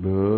หรือ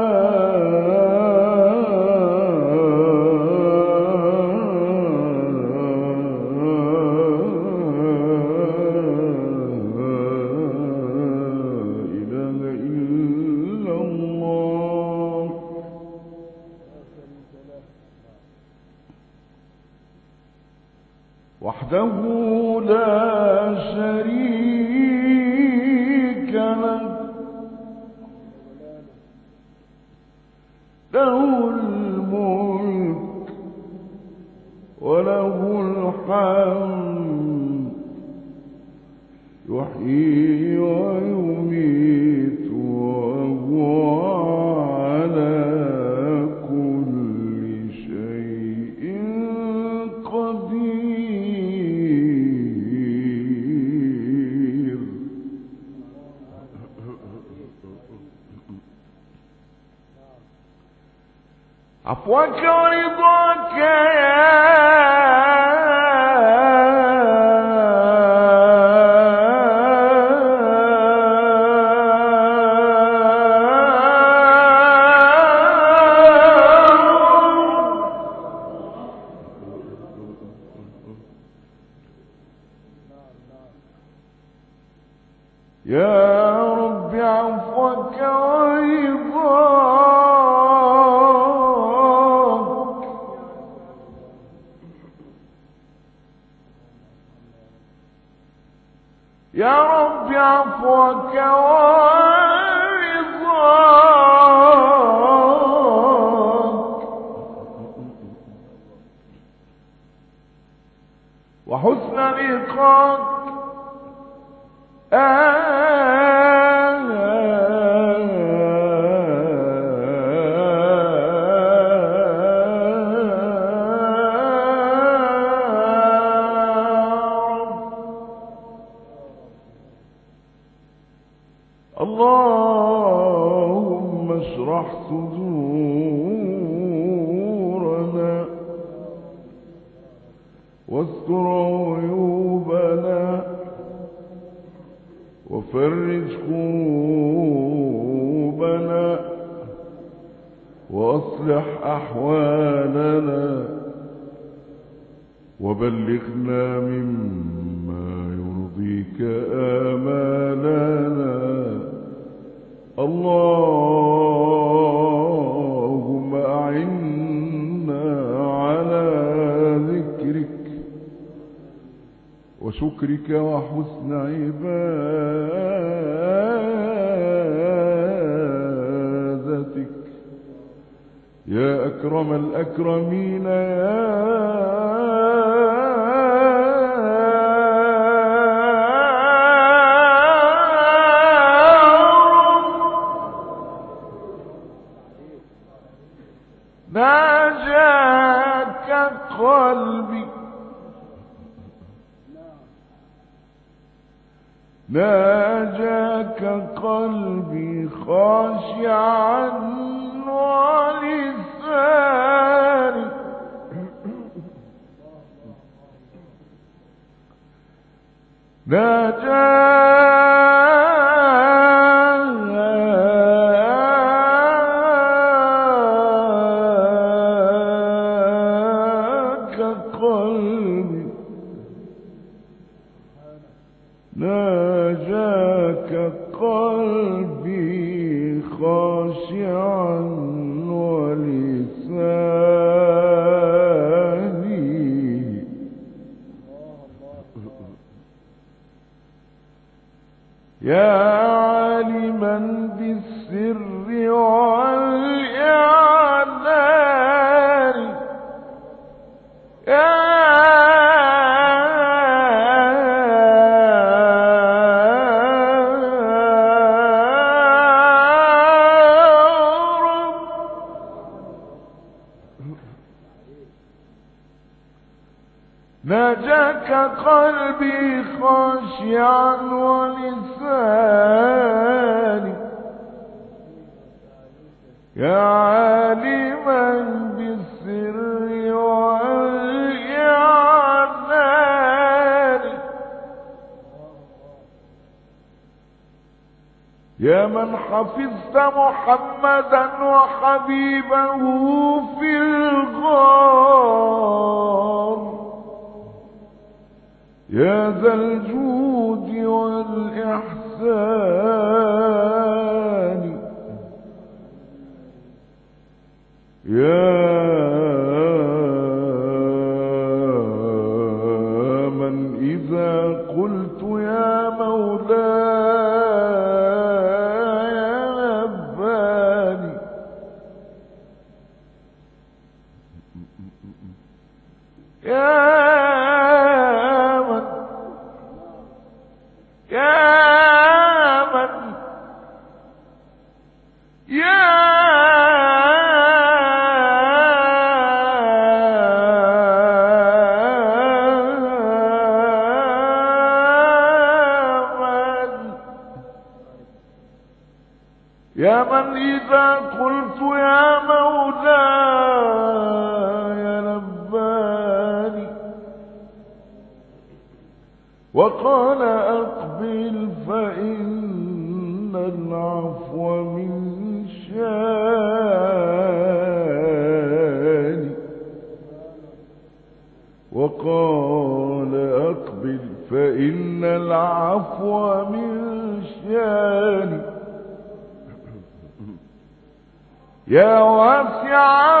ورضاك يا يا رب عفوك ورضاك وحسن الإقامة وفرج كروبنا وأصلح أحوالنا وبلغنا مما يرضيك آمالنا. الله وشكرك وحسن عبادتك. يا أكرم الأكرمين يا ناجاك قلبي خاشعا ولساني. ناجاك ناجاك قلبي خاشعا ولساني. يا عالما بالسر والإعلان. يا من حفظت محمدا وحبيبه في الغار. يا ذا الجود والإحسان. يا وقال أقبل فإن العفو من شاني. وقال أقبل فإن العفو من شاني. يا واسع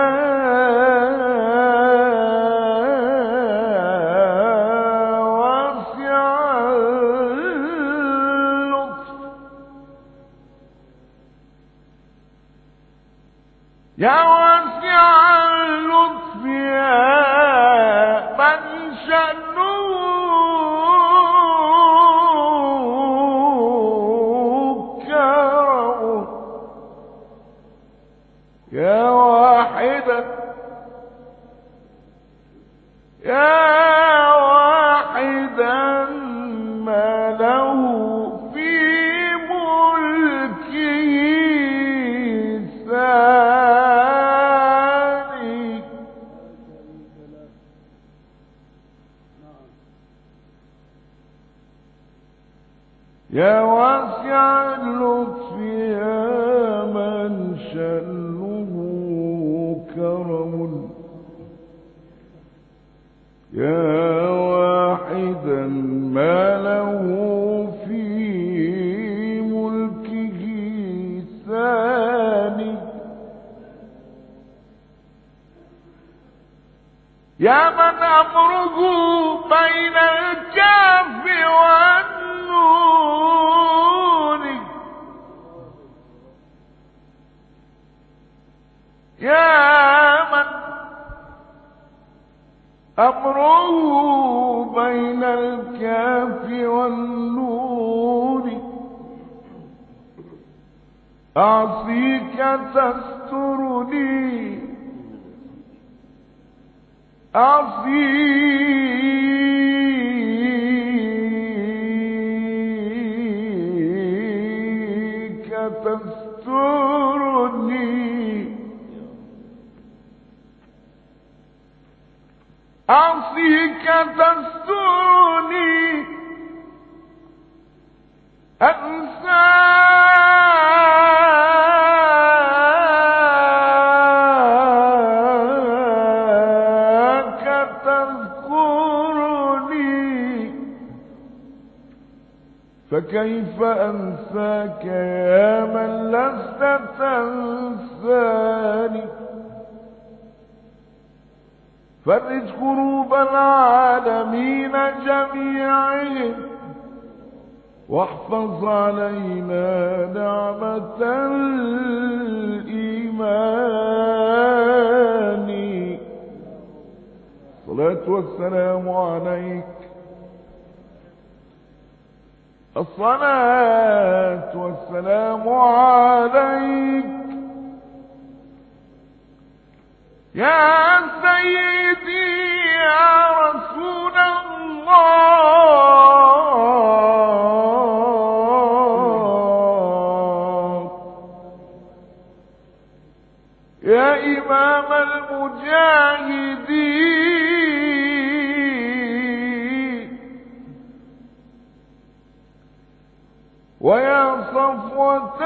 يا واسع اللطف يا من كرم. يا واحدا ما له في ملكه ثاني. يا من أمره بين الكاف والنون أمره بين الكاف والنون. أعصيك تسترني. تسترني أعصيك تسترني أنساك فكيف أنساك يا من لست تنساني؟ فرج كروب العالمين جميعهم واحفظ علينا نعمة الإيمان. الصلاة والسلام عليك. الصلاة والسلام عليك. يا سيدي يا رسول الله. يا إمام المجاهدين. ويا صفوة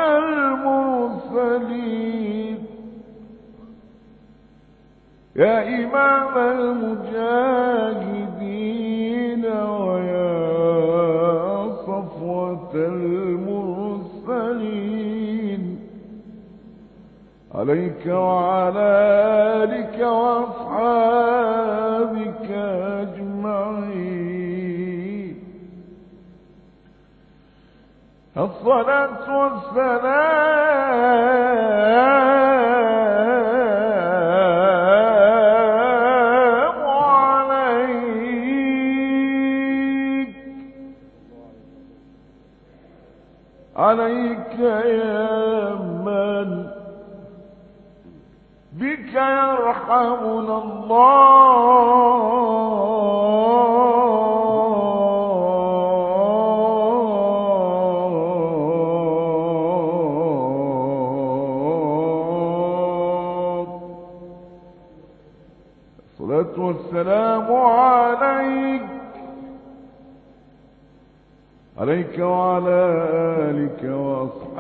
المرسلين. يا إمام المجاهدين ويا صفوة المرسلين. عليك وعلى آلك وأصحابك أجمعين. الصلاة والسلام والسلام عليك. عليك وعلى آلك وأصحابك.